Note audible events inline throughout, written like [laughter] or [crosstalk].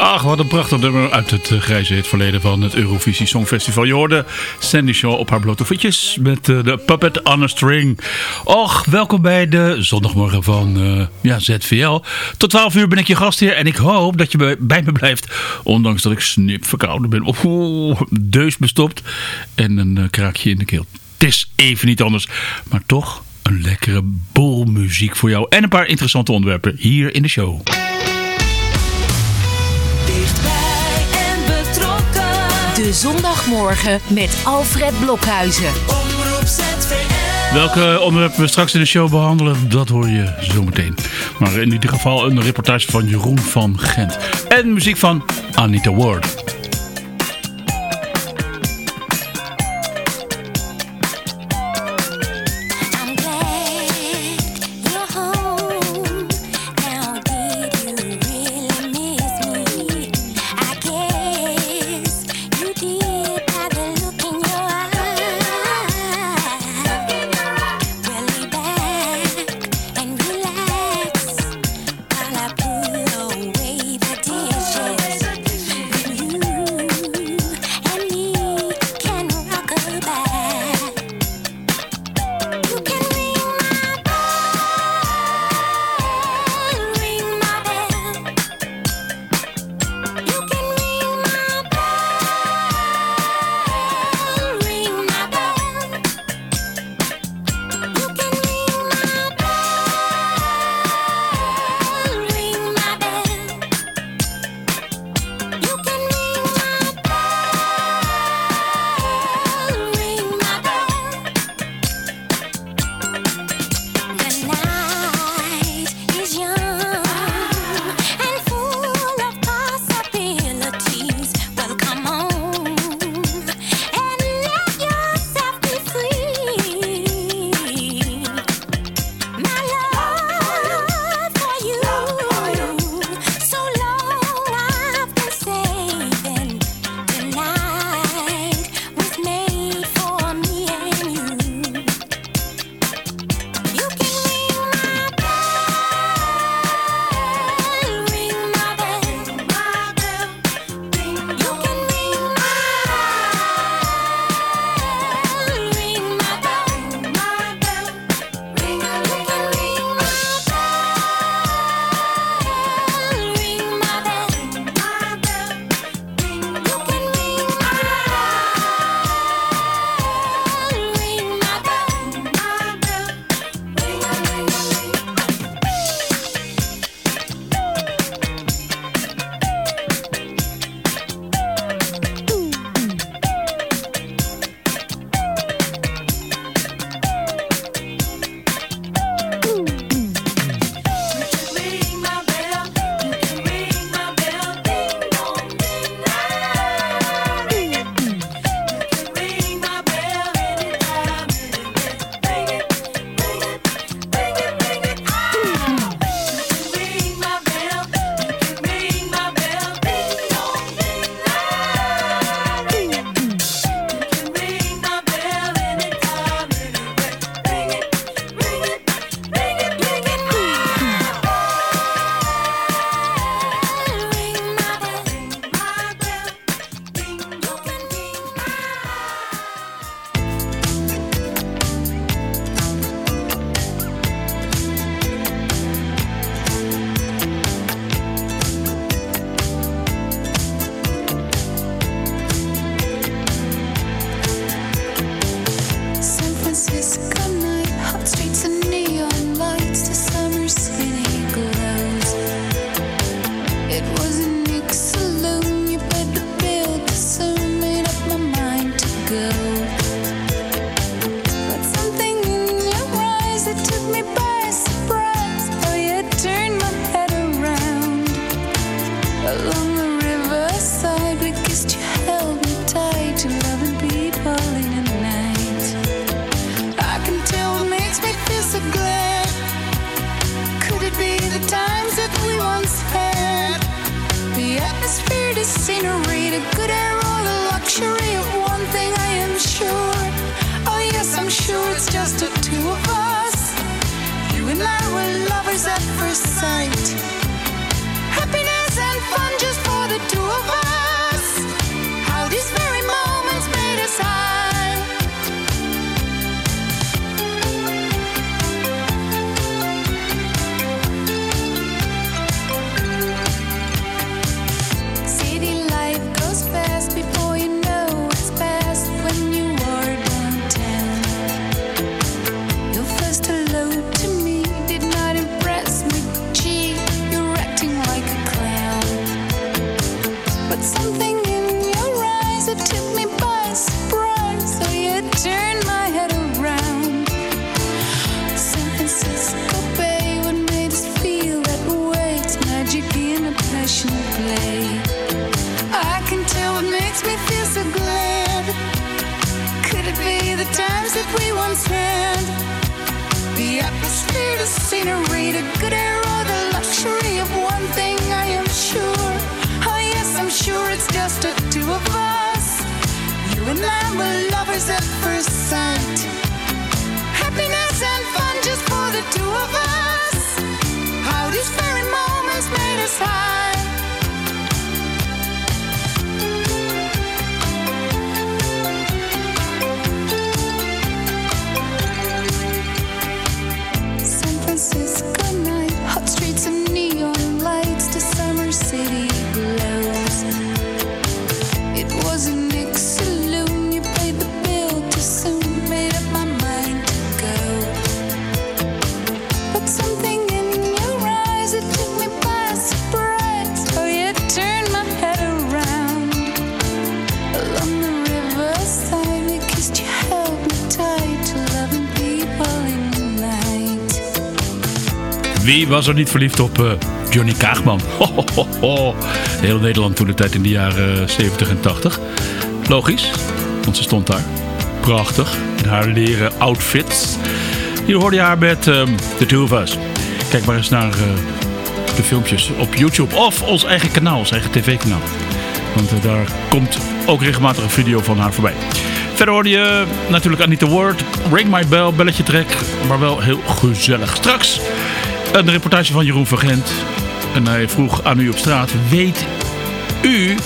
Ach, wat een prachtig nummer uit het eh, grijze het verleden van het Eurovisie Songfestival. Je hoorde Sandy Shaw op haar blote voetjes met eh, de Puppet on a String. Och, welkom bij de zondagmorgen van eh, ja, ZVL. Tot 12 uur ben ik je gastheer en ik hoop dat je bij- me blijft. Ondanks dat ik snip verkouden ben. Oeh, deus bestopt en een kraakje in de keel. Het is even niet anders, maar toch een lekkere bol muziek voor jou. En een paar interessante onderwerpen hier in de show. Dichtbij en betrokken. De zondagmorgen met Alfred Blokhuizen. Omroep ZVL. Welke onderwerpen we straks in de show behandelen, dat hoor je zometeen. Maar in ieder geval een reportage van Jeroen van Gent. En muziek van Anita Ward. Was er niet verliefd op eh, Johnny Kaagman? [laughs] Ho, ho, ho. Heel Nederland toen de tijd in de jaren 70 en 80. Logisch, want ze stond daar. Prachtig, in haar leren outfits. Hier hoorde je haar met ehm, The Two of Us. Kijk maar eens naar eh, de filmpjes op YouTube of ons eigen kanaal, ons eigen tv-kanaal. Want eh, daar komt ook regelmatig een video van haar voorbij. Verder hoorde je natuurlijk Anita Ward, Ring My Bell, belletje trek, maar wel heel gezellig. Straks een reportage van Jeroen van Gent. En hij vroeg aan u op straat, weet u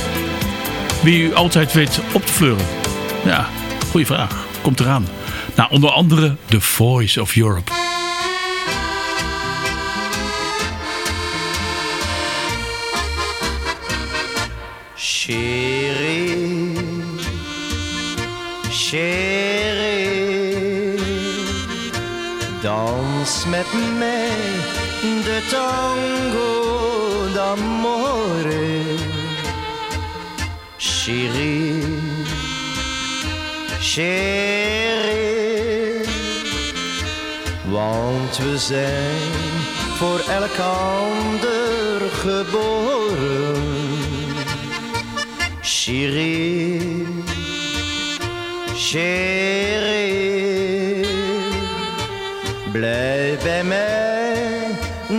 wie u altijd weet op te fleuren? Ja, goede vraag. Komt eraan. Nou, onder andere The Voice of Europe. Chérie, chérie, dans met mij de tango d'amore. Chérie, chérie, want we zijn voor elkander geboren. Chérie, chérie, blijf bij mij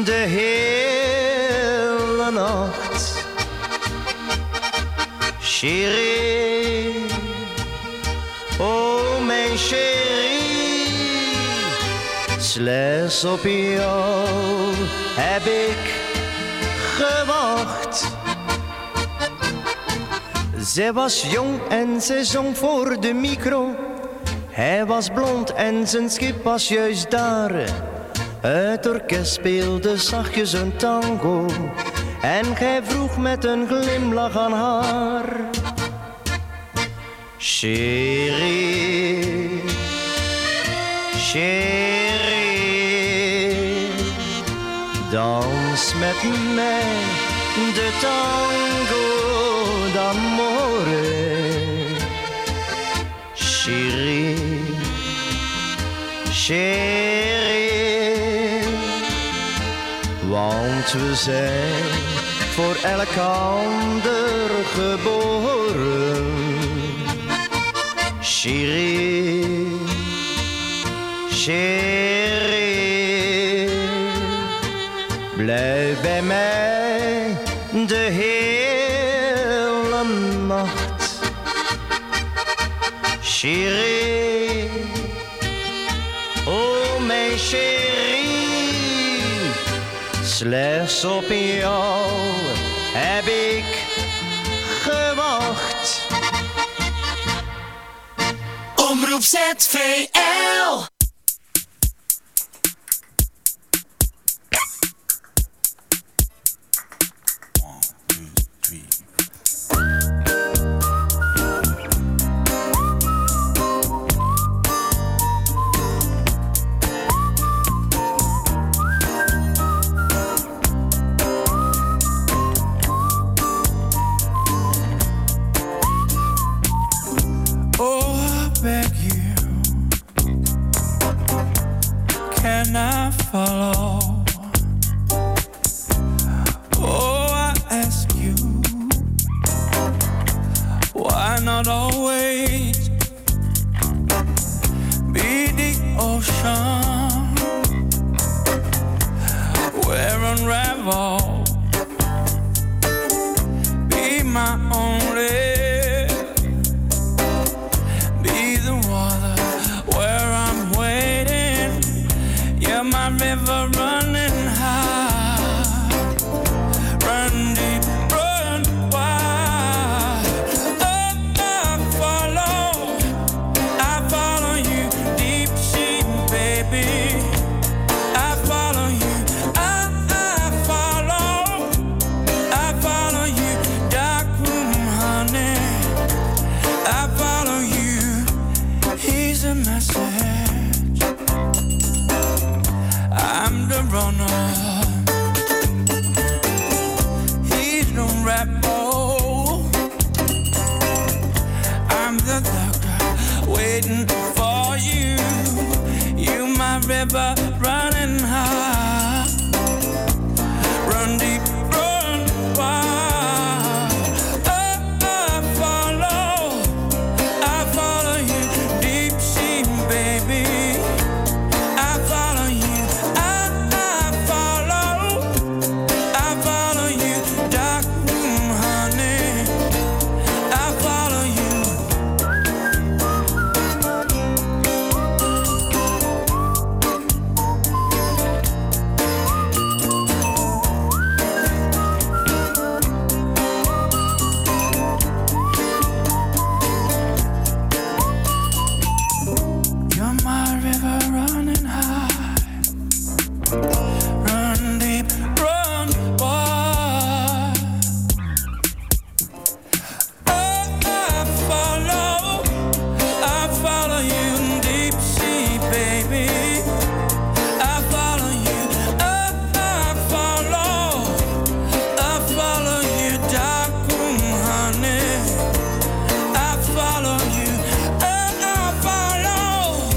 de hele nacht. Chérie, oh mijn chérie, slechts op jou heb ik gewacht. Zij was jong en zij zong voor de micro. Hij was blond en zijn schip was juist daar. Het orkest speelde zachtjes een tango. En gij vroeg met een glimlach aan haar. Chérie, chérie, dans met mij de tango d'amore. Chérie, chérie, we zijn voor elkander geboren. Chérie, chérie, blijf bij mij de hele nacht. Chérie, mijn chérie. Slechts op jou heb ik gewacht. Omroep ZVL. Ocean where unravel? Be my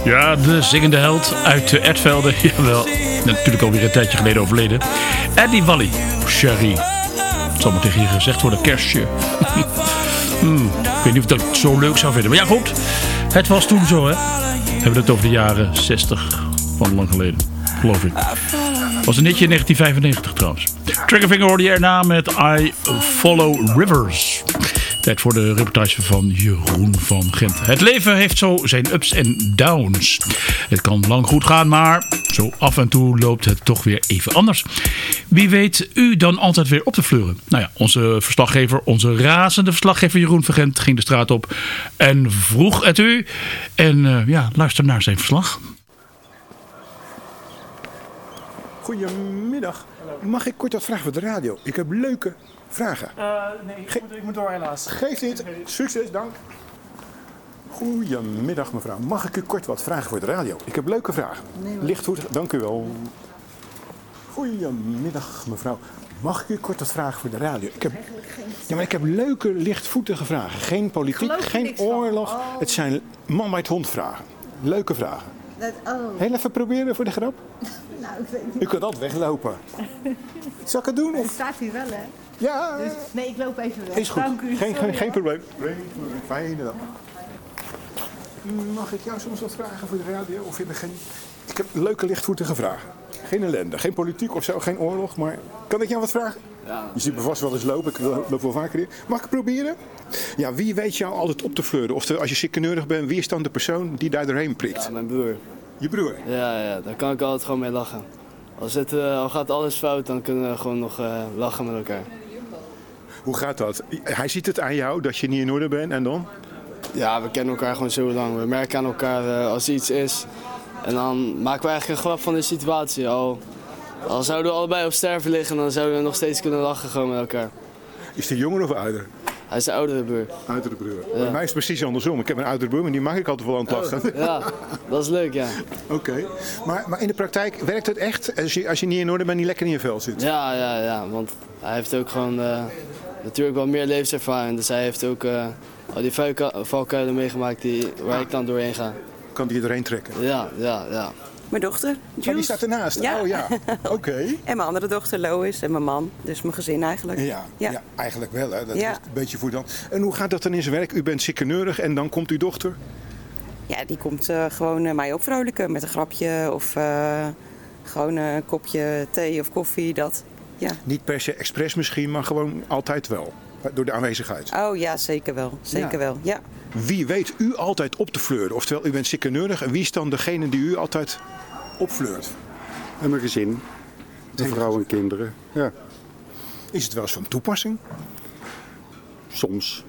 Ja, de zingende held uit de Edvelde. [laughs] Jawel, natuurlijk alweer een tijdje geleden overleden. Eddie Wally, Sherry. Het zal maar tegen je gezegd worden, kerstje. [laughs] Hmm, ik weet niet of ik dat zo leuk zou vinden. Maar ja, goed. Het was toen zo, hè. We hebben het over de jaren 60 van lang geleden. Geloof ik. Was een netje in 1995 trouwens. Triggerfinger hoorde je erna met I Follow Rivers. Tijd voor de reportage van Jeroen van Gent. Het leven heeft zo zijn ups en downs. Het kan lang goed gaan, maar zo af en toe loopt het toch weer even anders. Wie weet u dan altijd weer op te fleuren? Nou ja, onze verslaggever, onze razende verslaggever Jeroen van Gent ging de straat op en vroeg het u. En eh, ja, luister naar zijn verslag. Goedemiddag. Mag ik kort wat vragen voor de radio? Ik heb leuke vragen. nee, ik moet, ik moet door helaas. Geeft niet. Succes, dank. Goedemiddag mevrouw. Mag ik u kort wat vragen voor de radio? Ik heb leuke vragen. Lichtvoetig, dank u wel. Goedemiddag mevrouw. Mag ik u kort wat vragen voor de radio? Ik heb, ja, maar ik heb leuke, lichtvoetige vragen. Geen politiek, geen oorlog. Oh. Het zijn man bij het hond vragen. Leuke vragen. Dat, oh, Heel even proberen voor de grap. [laughs] nou, ik weet niet. U kunt altijd weglopen. [laughs] Zal ik het doen? Het Of? staat hier wel, hè? Ja, Dus, nee, ik loop even weg. is goed. Dank u. Geen, Sorry, geen, probleem. Fijne dag. Mag ik jou soms wat vragen voor de radio? Of heb je geen... Ik heb leuke lichtvoetige vragen. Geen ellende, geen politiek of zo, geen oorlog, maar kan ik jou wat vragen? Je ziet me vast wel eens lopen, ik loop wel vaker hier. Mag ik het proberen? Ja, wie weet jou altijd op te fleuren? Of als je ziekeneurig bent, wie is dan de persoon die daar doorheen prikt? Ja, mijn broer. Je broer? Ja, ja, daar kan ik altijd gewoon mee lachen. Als het, eh, al gaat alles fout, dan kunnen we gewoon nog eh, lachen met elkaar. Hoe gaat dat? Hij ziet het aan jou dat je niet in orde bent en dan? Ja, we kennen elkaar gewoon zo lang. We merken aan elkaar eh, als er iets is. En dan maken we eigenlijk een grap van de situatie. Al, al zouden we allebei op sterven liggen, dan zouden we nog steeds kunnen lachen gewoon met elkaar. Is hij jonger of ouder? Hij is de oudere broer. Oudere broer. Bij mij is het precies andersom. Ik heb een oudere broer, maar die mag ik altijd wel aan het lachen. Oh, ja, dat is leuk, ja. [laughs] Oké. Maar, maar in de praktijk werkt het echt als je, als je niet in orde bent, niet lekker in je vel zit? Ja, ja, ja. Want hij heeft ook gewoon eh, natuurlijk wel meer levenservaring. Dus hij heeft ook eh, al die valku- valkuilen meegemaakt die, waar ik dan doorheen ga. Kan die er doorheen trekken? Ja, ja, ja. Mijn dochter, Oh, die Jules. staat ernaast? Ja. Oh ja. [laughs] Oké. En mijn andere dochter, Lois. En mijn man. Dus mijn gezin eigenlijk. Ja, ja. Ja. eigenlijk wel. Hè. Dat Ja. is een beetje voor dan. En hoe gaat dat dan in zijn werk? U bent ziekeneurig en dan komt uw dochter? Ja, die komt eh, gewoon eh, mij opvrolijken met een grapje. Of eh, gewoon een kopje thee of koffie. Dat. Ja. Niet per se expres misschien, maar gewoon altijd wel. Door de aanwezigheid. Oh ja, zeker wel. Zeker Ja. wel. Ja. Wie weet u altijd op te fleuren? Oftewel, u bent ziekeneurig en wie is dan degene die u altijd opfleurt? En mijn gezin. De vrouw en kinderen. Ja. Is het wel eens van toepassing? Soms.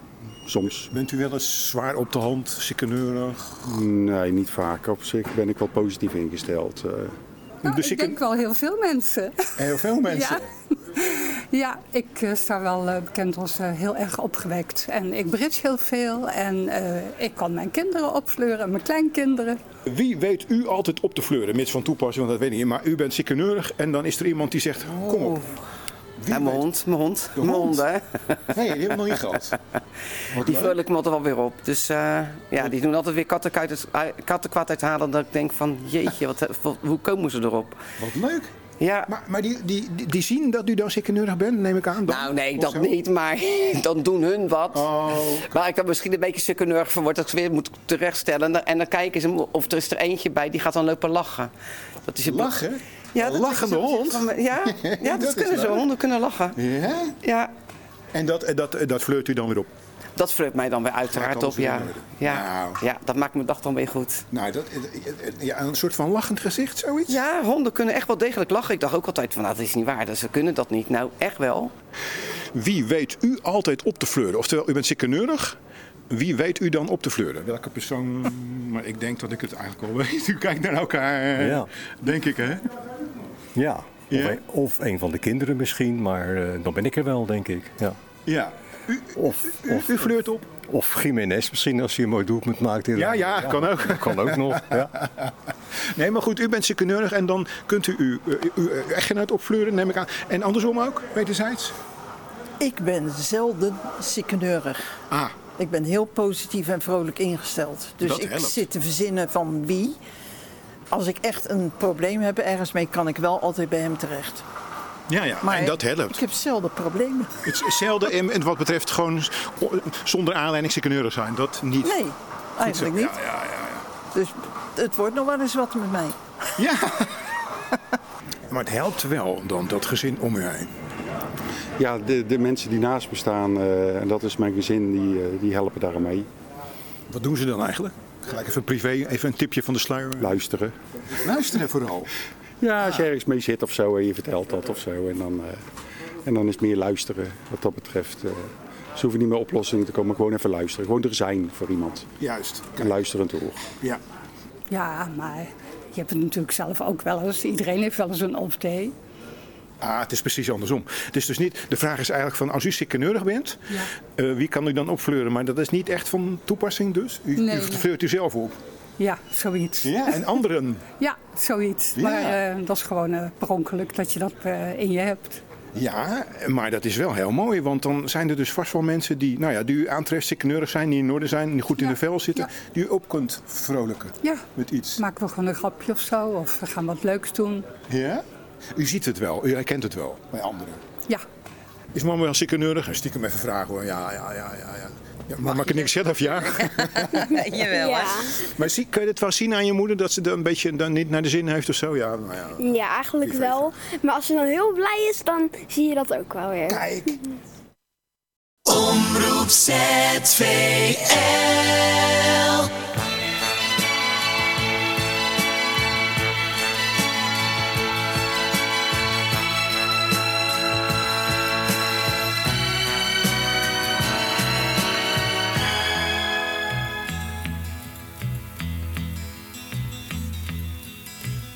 Soms. Bent u wel eens zwaar op de hand, ziekeneurig? Nee, niet vaak. Op zich ben ik wel positief ingesteld. Nou, ik denk wel heel veel mensen. Heel veel [laughs] mensen? Ja, ja ik eh, sta wel eh, bekend als eh, heel erg opgewekt. En ik bridge heel veel. En ik kan mijn kinderen opfleuren en mijn kleinkinderen. Wie weet u altijd op te fleuren? Mits van toepassing, want dat weet ik niet. Maar u bent ziekeneurig en dan is er iemand die zegt, kom op. Ja, mijn hond, mijn hond. Mijn hond? hè. [laughs] Nee, die hebben we nog niet gehad. Die leuk. vul ik me altijd wel weer op. Dus eh, ja, die doen altijd weer kattenkwaad uit, kattenkwaad uithalen. Dat ik denk van, jeetje, wat, wat- hoe komen ze erop? Wat leuk. Ja. Maar, maar die, die, die, zien dat u dan ziekeneurig bent, neem ik aan? Dan? Nou, nee, dat zo? niet, maar [laughs] dan doen hun wat. Oh. Waar ik dan misschien een beetje sukkeneurig van word, dat ik ze weer moet terechtstellen. En dan, en kijken ze of er is er eentje bij die gaat dan lopen lachen. Dat is Lachen? Ja, dat lachende hond? van Ja, [laughs] ja dat, kunnen ze. Honden kunnen lachen. Ja? Ja. En dat, en dat, dat flirt u dan weer op? Dat flirt mij dan weer uiteraard op, ja. Ja, Nou. ja, dat maakt mijn dag dan weer goed. Nou, dat, ja, een soort van lachend gezicht, zoiets? Ja, honden kunnen echt wel degelijk lachen. Ik dacht ook altijd van, nou, dat is niet waar. Ze kunnen dat niet. Nou, echt wel. Wie weet u altijd op te fleuren? Oftewel, u bent ziekeneurig. Wie weet u dan op te fleuren? Welke persoon? Maar ik denk dat ik het eigenlijk al weet. U kijkt naar elkaar, Ja. denk ik, hè? Ja, Ja? Of, een, of een van de kinderen misschien, maar eh, dan ben ik er wel, denk ik. Ja. Ja. Of, U, u flirt op? of Jiménez misschien, als hij een mooi doelpunt maakt. in- Ja, ja, kan ook. Kan ook nog, ja. [laughs] Nee, maar goed, u bent ziekeneurig en dan kunt u uw, uw, uw echtgenoot opfleuren, neem ik aan. En andersom ook, wederzijds? Ik ben zelden ziekeneurig. Ah. Ik ben heel positief en vrolijk ingesteld. Dus Dat ik helpt. zit te verzinnen van wie. Als ik echt een probleem heb ergens mee, kan ik wel altijd bij hem terecht. Ja, ja. Maar en dat helpt. Ik heb zelden problemen. Het is zelden in, in wat betreft gewoon zonder aanleiding ziekeneurig zijn. Dat niet. Nee, eigenlijk niet. Ja, ja, ja. Dus het wordt nog wel eens wat met mij. Ja. [laughs] Maar het helpt wel dan, dat gezin om u heen. Ja, de, de mensen die naast me staan, eh, en dat is mijn gezin, die, eh, die helpen daar aan mee. Wat doen ze dan eigenlijk? Gelijk even privé, even een tipje van de sluier. Luisteren. Luisteren vooral. Ja, als je ergens mee zit of zo en je vertelt dat of zo. En dan, eh, en dan is het meer luisteren wat dat betreft. ze hoeven niet meer oplossingen te komen, gewoon even luisteren. Gewoon er zijn voor iemand. Juist. Een luisterend oor. Ja. Ja, maar je hebt het natuurlijk zelf ook wel eens. Iedereen heeft wel eens een day. Ah, het is precies andersom. Het is dus niet, de vraag is eigenlijk van als u ziekeneurig bent, eh, wie kan u dan opfleuren? Maar dat is niet echt van toepassing dus. U, Nee, u nee. fleurt u zelf op. Ja, zoiets. Ja, en anderen. [laughs] Ja, zoiets. Ja. Maar eh, dat is gewoon eh, per ongeluk dat je dat in je hebt. Ja, maar dat is wel heel mooi, want dan zijn er dus vast wel mensen die, nou ja, die u aantreft, ziekeneurig zijn, die in orde zijn, die goed in de vel zitten, die u op kunt vrolijken Ja. met iets. Maken we gewoon een grapje of zo. Of we gaan wat leuks doen. Ja? U ziet het wel, u herkent het wel bij anderen. Ja. Is mama wel ziekeneurig? En Stiekem even vragen hoor. Ja, ja, ja, ja. ja. ja maar mag ik niks zelf, ja? [laughs] Jawel, hè? Maar zie, kun je het wel zien aan je moeder dat ze er een beetje dan niet naar de zin heeft of zo? Ja, nou ja. Ja, eigenlijk wel. Maar als ze dan heel blij is, dan zie je dat ook wel weer. Kijk. Omroep ZVL.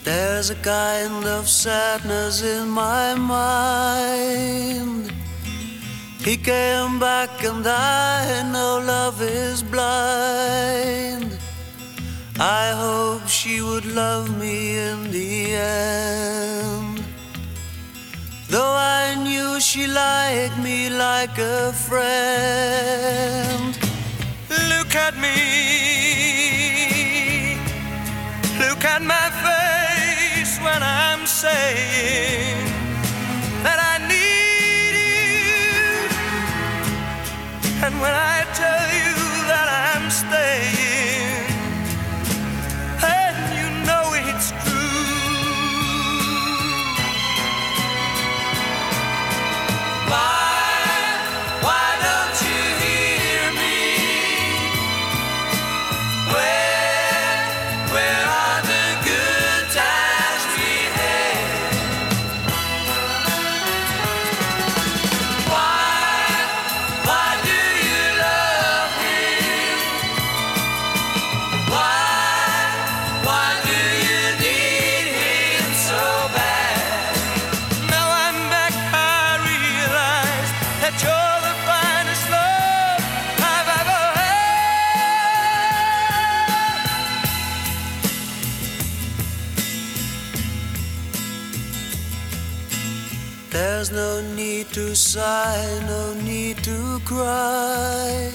There's a kind of sadness in my mind. He came back and I know love is blind. I hope she would love me in the end. Though I knew she liked me like a friend. Look at me. saying that I need you. And when I There's no need to sigh, no need to cry.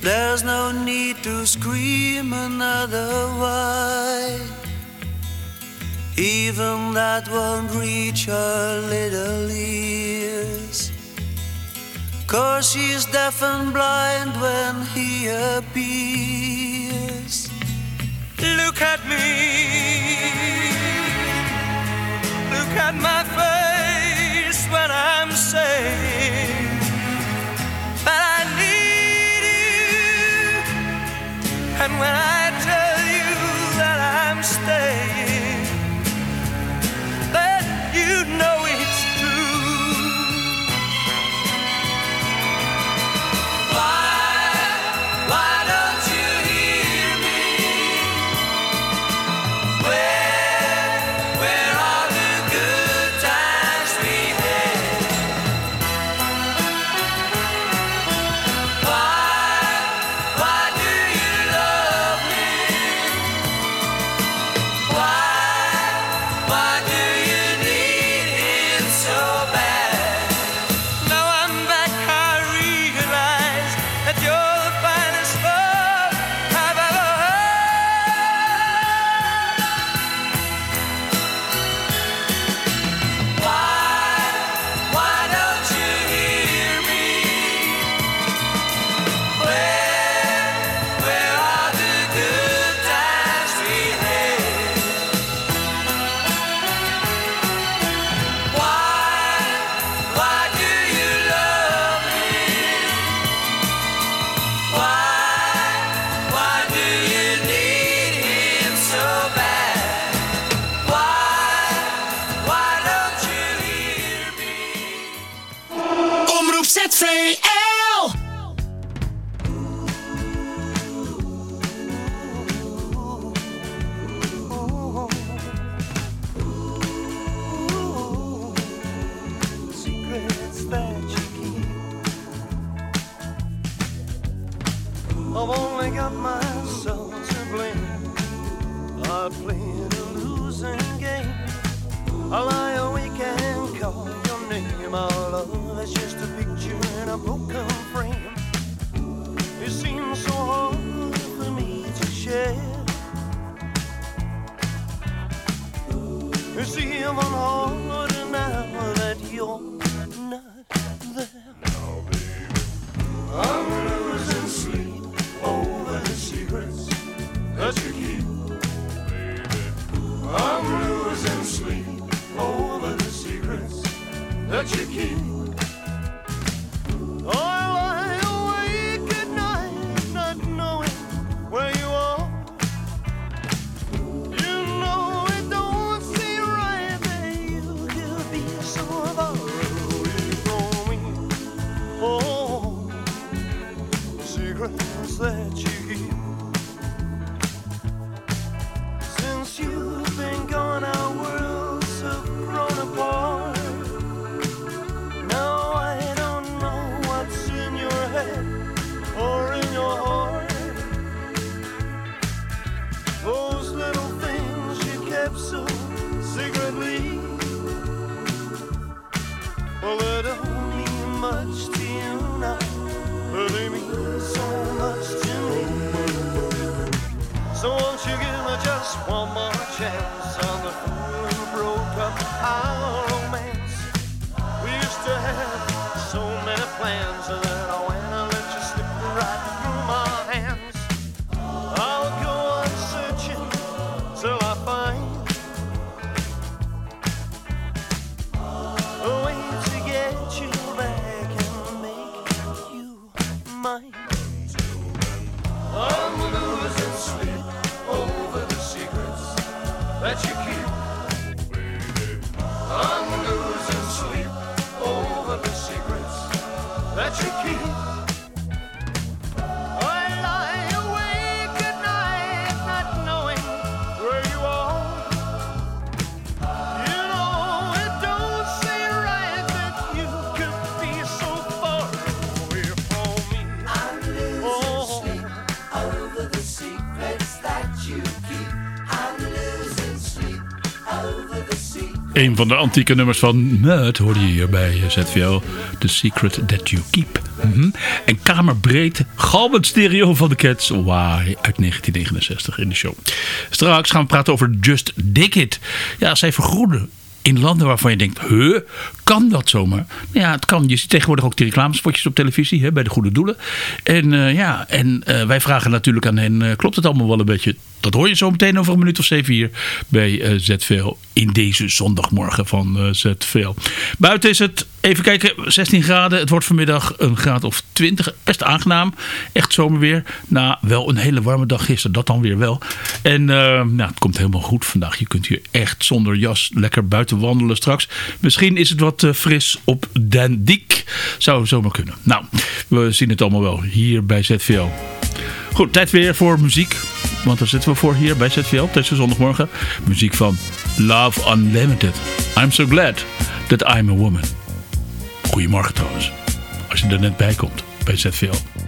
There's no need to scream another why. Even that won't reach her little ears. Cause she's deaf and blind when he appears. Look at me. Look at my face when I'm saved. Plans that Een van de antieke nummers van Mud hoorde je hier bij eh, ZVL. The Secret That You Keep. Mhm. En kamerbreed, galmend stereo van de Cats. Why uit 1969 in de show. Straks gaan we praten over Just Dig It. Ja, zij vergroenen in landen waarvan je denkt, huh, kan dat zomaar? Nou ja, het kan. Je ziet tegenwoordig ook die reclamespotjes op televisie hè, bij de goede doelen. En eh, ja, en eh, wij vragen natuurlijk aan hen, eh, klopt het allemaal wel een beetje? Dat hoor je zo meteen over een minuut of zeven hier bij ZVL in deze zondagmorgen van ZVL. Buiten is het, even kijken, 16 graden. Het wordt vanmiddag een graad of 20. Best aangenaam. Echt zomerweer. Na wel een hele warme dag gisteren, dat dan weer wel. En nou, het komt helemaal goed vandaag. Je kunt hier echt zonder jas lekker buiten wandelen straks. Misschien is het wat eh, fris op Den Diek. Zou zomaar kunnen. Nou, we zien het allemaal wel hier bij ZVL. Goed, tijd weer voor muziek. Want daar zitten we voor hier bij ZVL deze zondagmorgen. Muziek van Love Unlimited. I'm so glad that I'm a woman. Goedemorgen trouwens. Als je er net bij komt bij ZVL.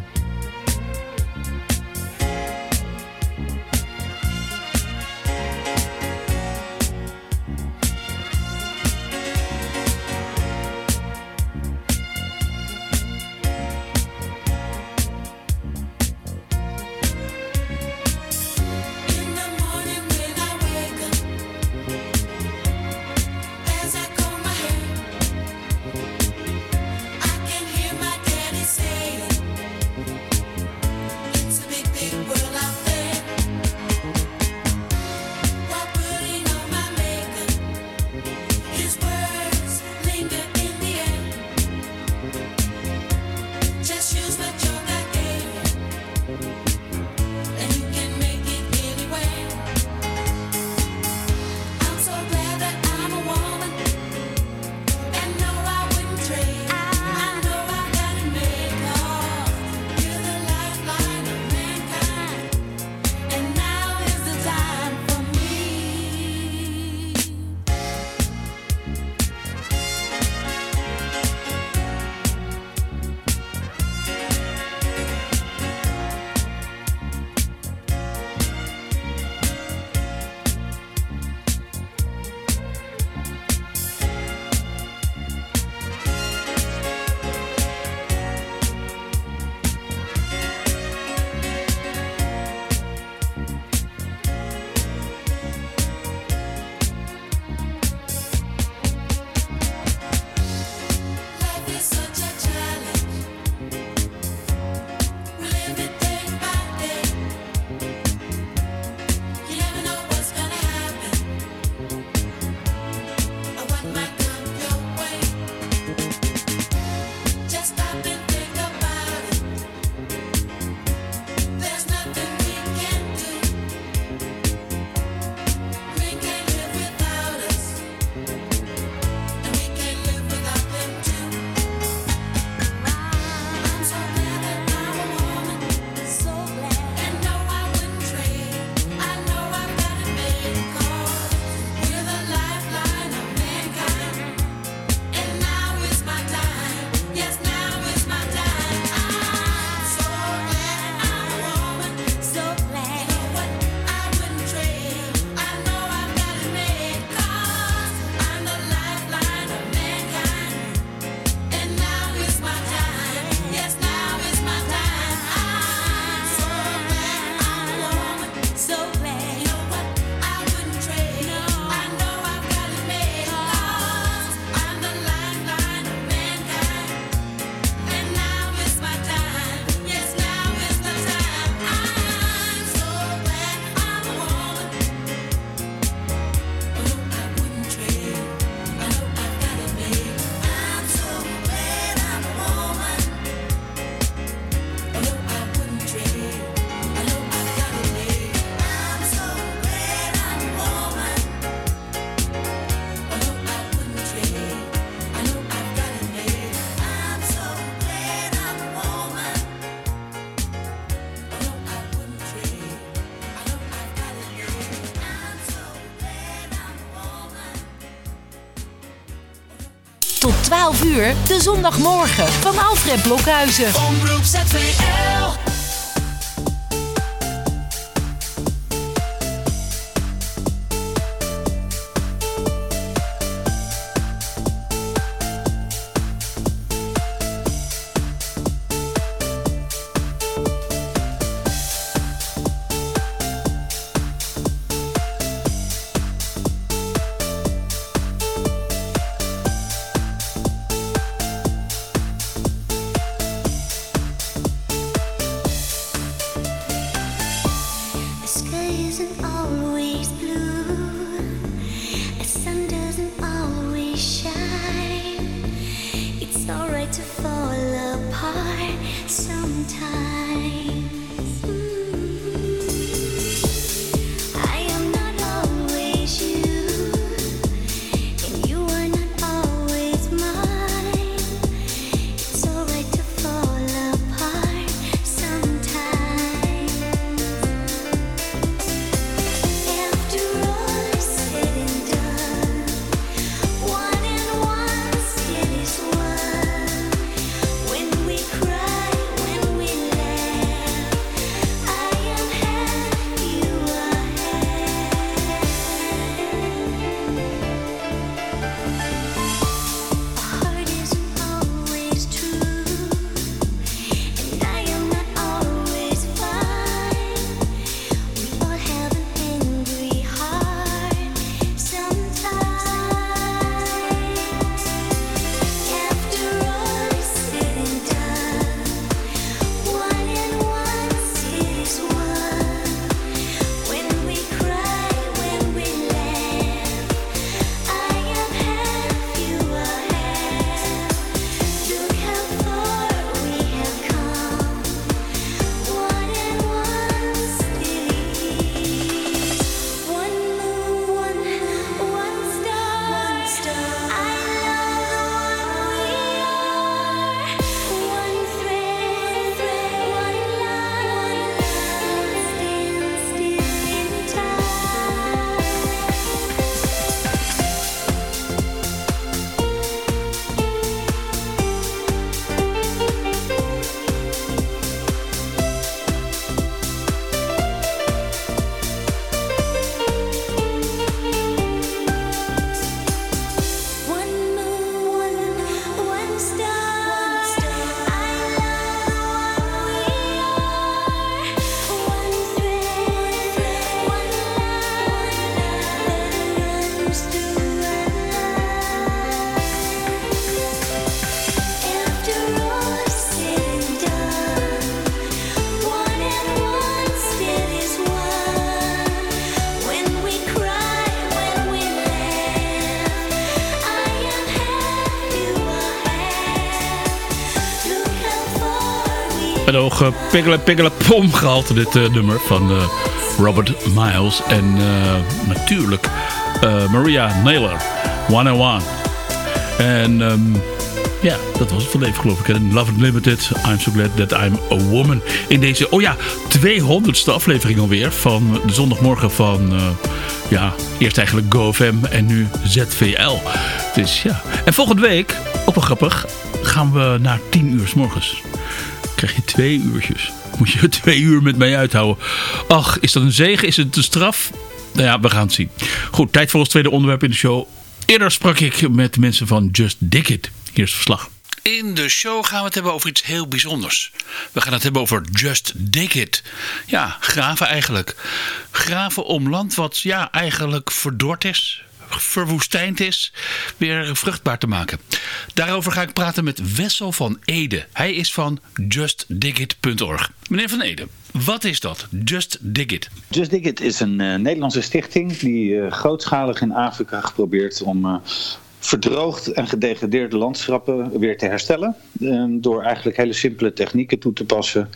12 uur de zondagmorgen van Alfred Blokhuizen. Hoog uh, piggelen, piggelen, pom gehalte dit eh, nummer van eh, Robert Miles. En eh, natuurlijk eh, Maria Naylor, One and One. En ehm, ja, dat was het van even geloof ik. En Love Unlimited, I'm so glad that I'm a woman. In deze, oh ja, 200ste aflevering alweer van de zondagmorgen van... eh, ja, eerst eigenlijk GoFM en nu ZVL. Dus ja. En volgende week, ook wel grappig, gaan we naar 10 uur s morgens krijg je twee uurtjes. Moet je [laughs] twee uur met mij uithouden. Ach, is dat een zegen? Is het een straf? Nou ja, we gaan het zien. Goed, tijd voor ons tweede onderwerp in de show. Eerder sprak ik met mensen van Just Dig It. Hier is verslag. In de show gaan we het hebben over iets heel bijzonders. We gaan het hebben over Just Dig It. Ja, graven eigenlijk. Graven om land wat ja, eigenlijk verdord is, verwoestijnd is, weer vruchtbaar te maken. Daarover ga ik praten met Wessel van Ede. Hij is van justdigit.org. Meneer van Ede, wat is dat? Just Dig It. Just Dig It is een eh, Nederlandse stichting die eh, grootschalig in Afrika geprobeerd om eh, verdroogd en gedegradeerde landschappen weer te herstellen. Door eigenlijk hele simpele technieken toe te passen.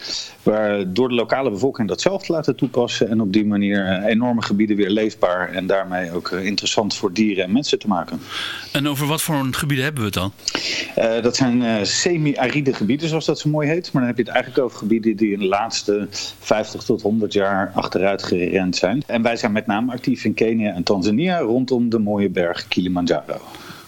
Waar, door de lokale bevolking dat zelf te laten toepassen. En op die manier eh, enorme gebieden weer leefbaar. En daarmee ook eh, interessant voor dieren en mensen te maken. En over wat voor gebieden hebben we het dan? Eh, dat zijn semi-aride gebieden, zoals dat zo mooi heet. Maar dan heb je het eigenlijk over gebieden die in de laatste 50 tot 100 jaar achteruit gerend zijn. En wij zijn met name actief in Kenia en Tanzania rondom de mooie berg Kilimanjaro.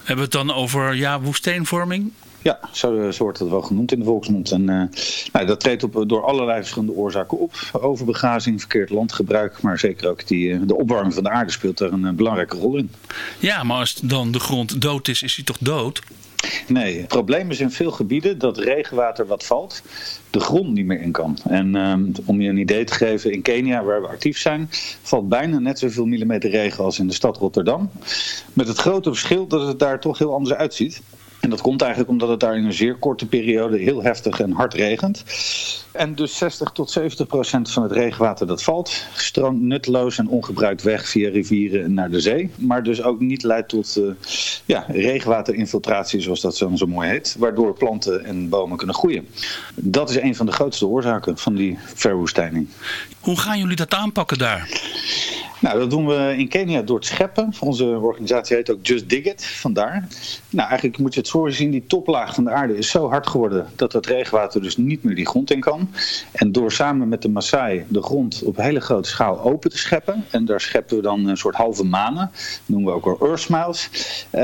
Hebben we het dan over ja, woestijnvorming? Ja, zo, zo wordt het wel genoemd in de volksmond. En, eh, nou, dat treedt op, door allerlei verschillende oorzaken op. Overbegrazing, verkeerd landgebruik, maar zeker ook die, eh, de opwarming van de aarde speelt daar een eh, belangrijke rol in. Ja, maar als dan de grond dood is, is hij toch dood? Nee, het probleem is in veel gebieden dat regenwater wat valt, de grond niet meer in kan. En ehm, om je een idee te geven, in Kenia, waar we actief zijn, valt bijna net zoveel millimeter regen als in de stad Rotterdam. Met het grote verschil dat het daar toch heel anders uitziet. En dat komt eigenlijk omdat het daar in een zeer korte periode heel heftig en hard regent. En dus 60 tot 70 procent van het regenwater dat valt, stroomt nutteloos en ongebruikt weg via rivieren naar de zee. Maar dus ook niet leidt tot uh, ja, regenwaterinfiltratie, zoals dat zo, zo mooi heet. Waardoor planten en bomen kunnen groeien. Dat is een van de grootste oorzaken van die verwoestijning. Hoe gaan jullie dat aanpakken daar? Nou, dat doen we in Kenia door het scheppen. Onze organisatie heet ook Just Dig It, vandaar. Nou, eigenlijk moet je het je zien, die toplaag van de aarde is zo hard geworden dat het regenwater dus niet meer die grond in kan. En door samen met de Maasai de grond op hele grote schaal open te scheppen, en daar scheppen we dan een soort halve manen, noemen we ook wel earth smiles. Uh,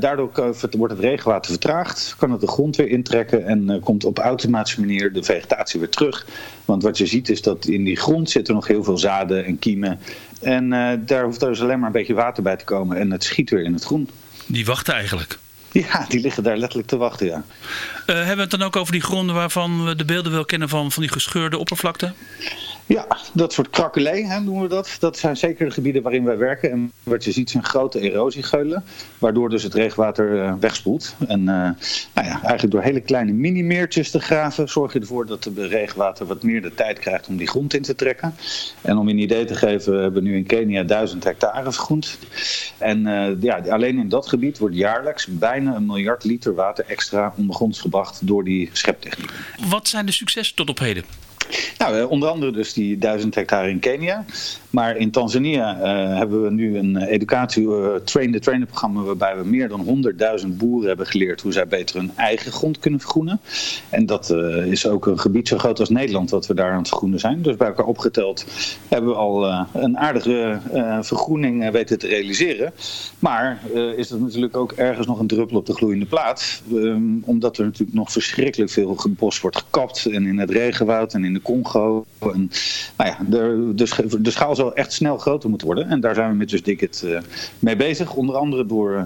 daardoor wordt het regenwater vertraagd, kan het de grond weer intrekken en uh, komt op automatische manier de vegetatie weer terug. Want wat je ziet is dat in die grond zitten nog heel veel zaden en kiemen. En uh, daar hoeft dus alleen maar een beetje water bij te komen en het schiet weer in het groen. Die wachten eigenlijk. [laughs] Ja, die liggen daar letterlijk te wachten, ja. Uh, hebben we het dan ook over die gronden waarvan we de beelden wel kennen van, van die gescheurde oppervlakte? Ja, dat soort krakkelee hè, noemen we dat. Dat zijn zeker de gebieden waarin wij werken. En wat je ziet zijn grote erosiegeulen. Waardoor dus het regenwater uh, wegspoelt. En uh, nou ja, eigenlijk door hele kleine mini-meertjes te graven... zorg je ervoor dat de regenwater wat meer de tijd krijgt om die grond in te trekken. En om je een idee te geven, we hebben nu in Kenia 1000 hectare vergroend. En uh, ja, alleen in dat gebied wordt jaarlijks bijna een miljard liter water extra ondergronds gebracht door die scheptechniek. Wat zijn de successen tot op heden? Nou, onder andere dus die duizend hectare in Kenia. Maar in Tanzania uh, hebben we nu een educatie uh, train-the-trainer programma waarbij we meer dan 100.000 boeren hebben geleerd hoe zij beter hun eigen grond kunnen vergroenen. En dat uh, is ook een gebied zo groot als Nederland wat we daar aan het vergroenen zijn. Dus bij elkaar opgeteld hebben we al een aardige vergroening weten te realiseren. Maar is dat natuurlijk ook ergens nog een druppel op de gloeiende plaat. Um, omdat er natuurlijk nog verschrikkelijk veel bos wordt gekapt en in het regenwoud en in de Congo. En, nou ja, de, de, de schaal zal echt snel groter moeten worden. En daar zijn we met Dig It uh, mee bezig. Onder andere door uh,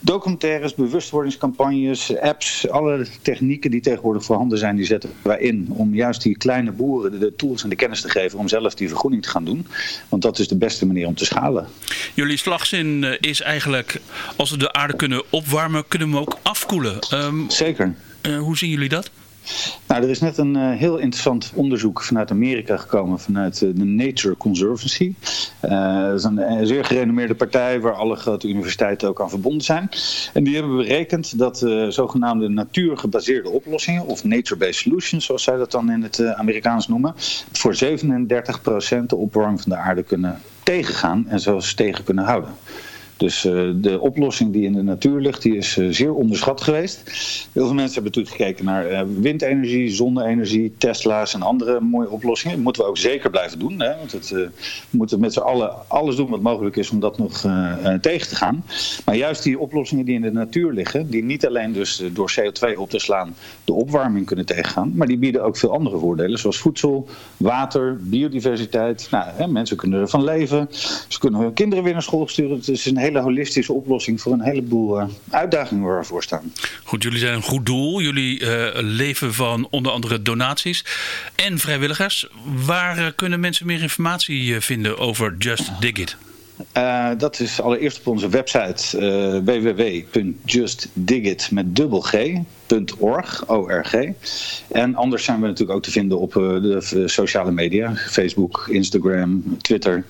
documentaires, bewustwordingscampagnes, apps. Alle technieken die tegenwoordig voorhanden zijn, die zetten wij in. Om juist die kleine boeren de, tools en de kennis te geven om zelf die vergroening te gaan doen. Want dat is de beste manier om te schalen. Jullie slagzin uh, is eigenlijk, als we de aarde kunnen opwarmen, kunnen we hem ook afkoelen. Um, Zeker. hoe zien jullie dat? Nou, er is net een uh, heel interessant onderzoek vanuit Amerika gekomen, vanuit uh, de Nature Conservancy. Uh, dat is een, een, zeer gerenommeerde partij waar alle grote universiteiten ook aan verbonden zijn. En die hebben berekend dat zogenaamde natuurgebaseerde oplossingen, of nature-based solutions, zoals zij dat dan in het Amerikaans noemen, voor 37% de opwarming van de aarde kunnen tegengaan en zelfs tegen kunnen houden. Dus uh, de oplossing die in de natuur ligt, die is uh, zeer onderschat geweest. Heel veel mensen hebben natuurlijk gekeken naar uh, windenergie, zonne-energie, Tesla's en andere mooie oplossingen. Dat moeten we ook zeker blijven doen. Hè? Want het, we moeten met z'n allen alles doen wat mogelijk is om dat nog tegen te gaan. Maar juist die oplossingen die in de natuur liggen, die niet alleen dus door CO2 op te slaan de opwarming kunnen tegengaan, maar die bieden ook veel andere voordelen, zoals voedsel, water, biodiversiteit. Nou, hè, mensen kunnen ervan leven, ze kunnen hun kinderen weer naar school sturen. Het is een hele holistische oplossing voor een heleboel uh, uitdagingen waar we voor staan. Goed, jullie zijn een goed doel. Jullie uh, leven van onder andere donaties en vrijwilligers. Waar uh, kunnen mensen meer informatie vinden over Just Dig It? Uh, dat is allereerst op onze website uh, www.justdigit met dubbel g. .org, ORG. En anders zijn we natuurlijk ook te vinden op uh, de sociale media. Facebook, Instagram, Twitter,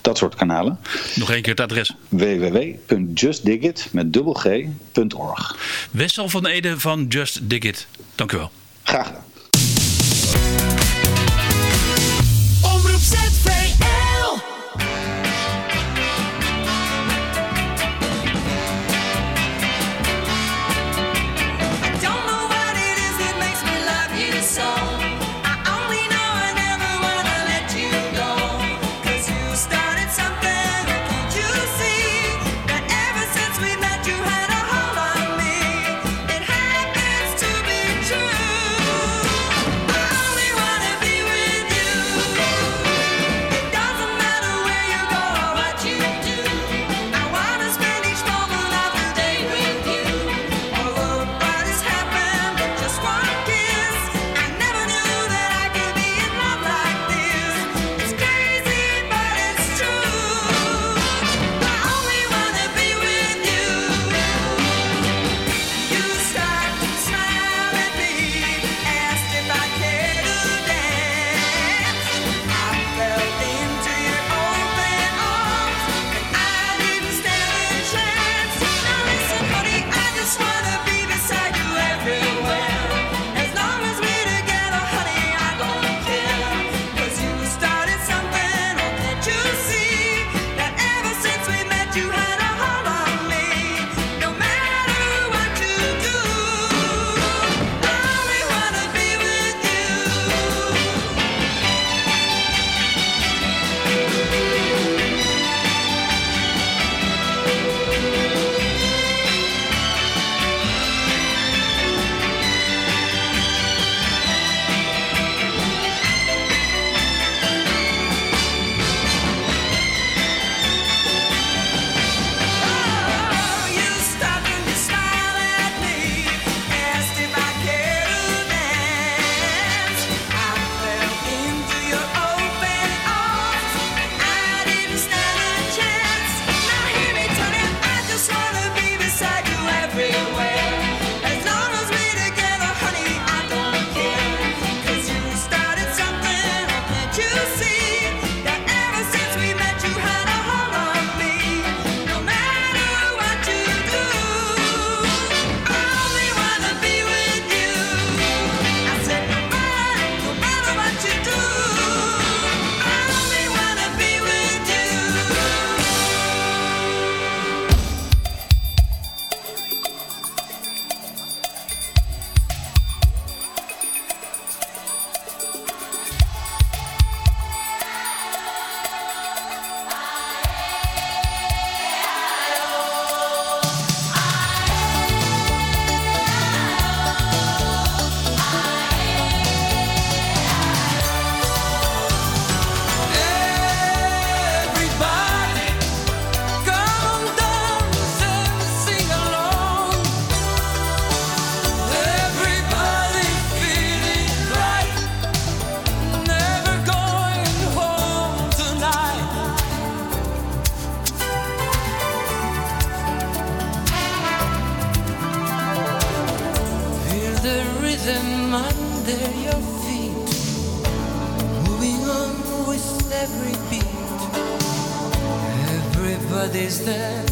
dat soort kanalen. Nog één keer het adres. www.justdigit met dubbel g.org. Wessel van Ede van Just Dig It. Dank u wel. Graag gedaan. is there?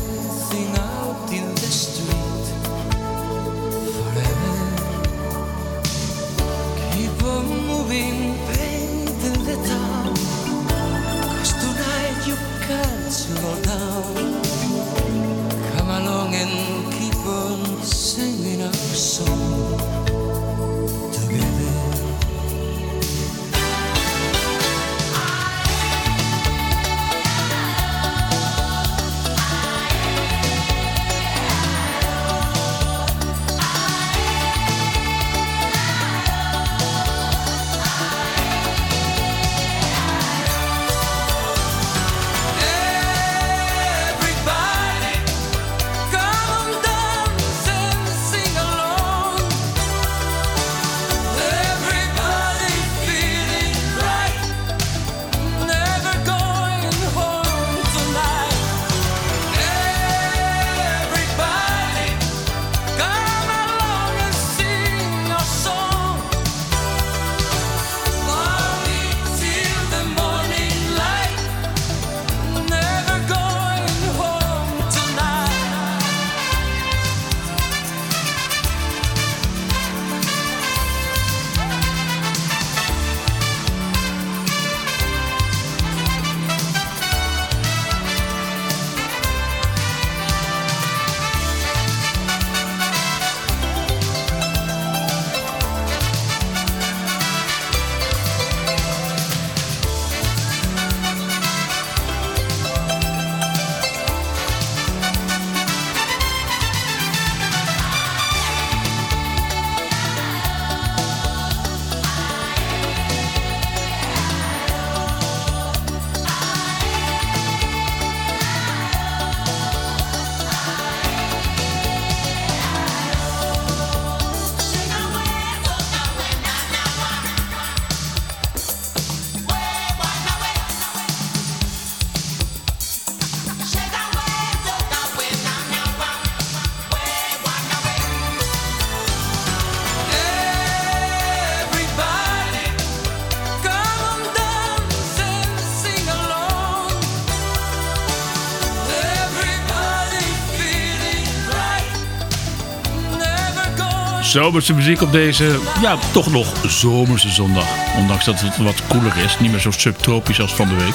zomerse muziek op deze, ja, toch nog zomerse zondag. Ondanks dat het wat koeler is, niet meer zo subtropisch als van de week.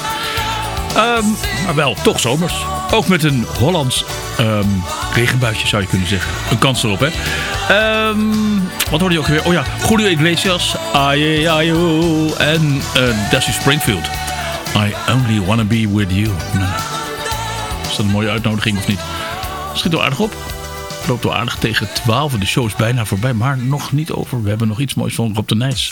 Ehm, maar wel, toch zomers. Ook met een Hollands um, regenbuitje zou je kunnen zeggen. Een kans erop, hè. Ehm, wat hoorde je ook weer? Oh ja, Julio Iglesias, Aye Aye oh, oh. en uh, Dusty Springfield. I only wanna be with you. Nou. Is dat een mooie uitnodiging of niet? Schiet wel aardig op loopt wel aardig tegen 12. De show is bijna voorbij, maar nog niet over. We hebben nog iets moois van Rob de Nijs.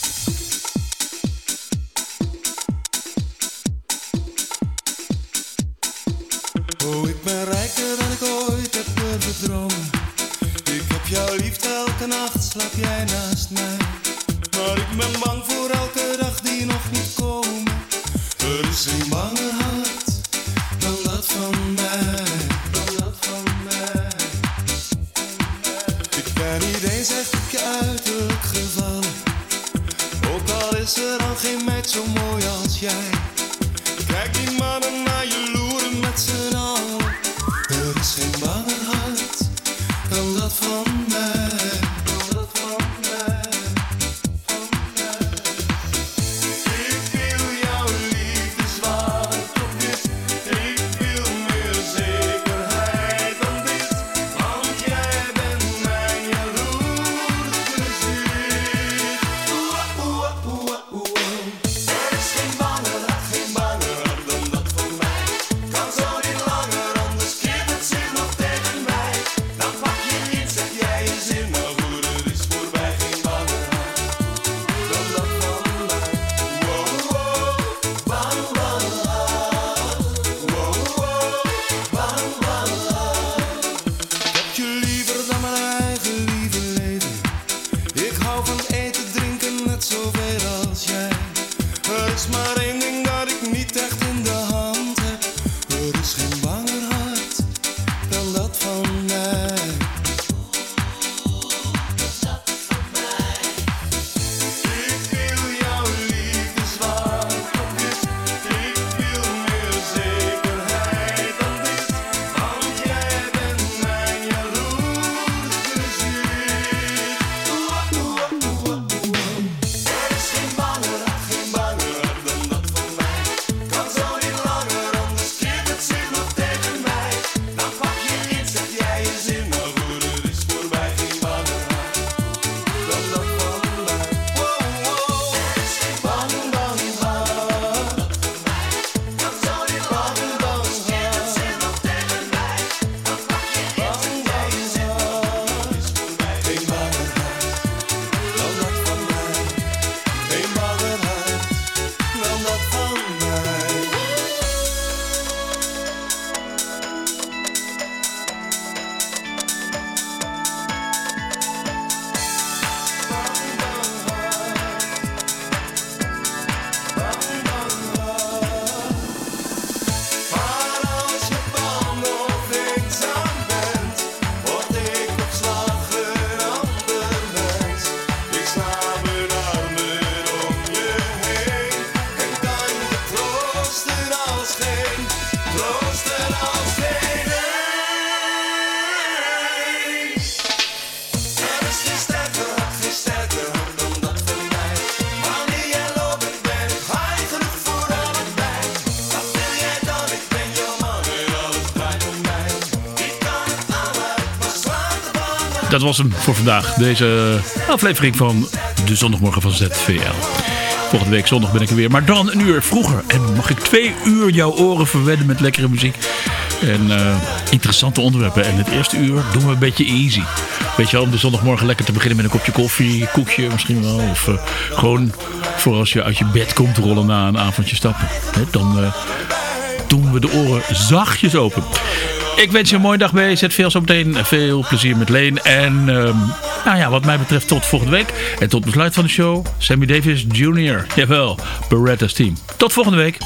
Was hem voor vandaag. Deze aflevering van de zondagmorgen van ZVL. Volgende week zondag ben ik er weer. Maar dan een uur vroeger. En mag ik twee uur jouw oren verwennen met lekkere muziek. En eh, interessante onderwerpen. En het eerste uur doen we een beetje easy. Weet je wel, om de zondagmorgen lekker te beginnen met een kopje koffie, koekje misschien wel. Of eh, gewoon voor als je uit je bed komt rollen na een avondje stappen. Dan eh, doen we de oren zachtjes open. Ik wens je een mooie dag bij zo meteen. Veel plezier met Leen. En ehm, nou ja, wat mij betreft tot volgende week. En tot besluit van de show. Sammy Davis Jr. Jawel, Beretta's team. Tot volgende week.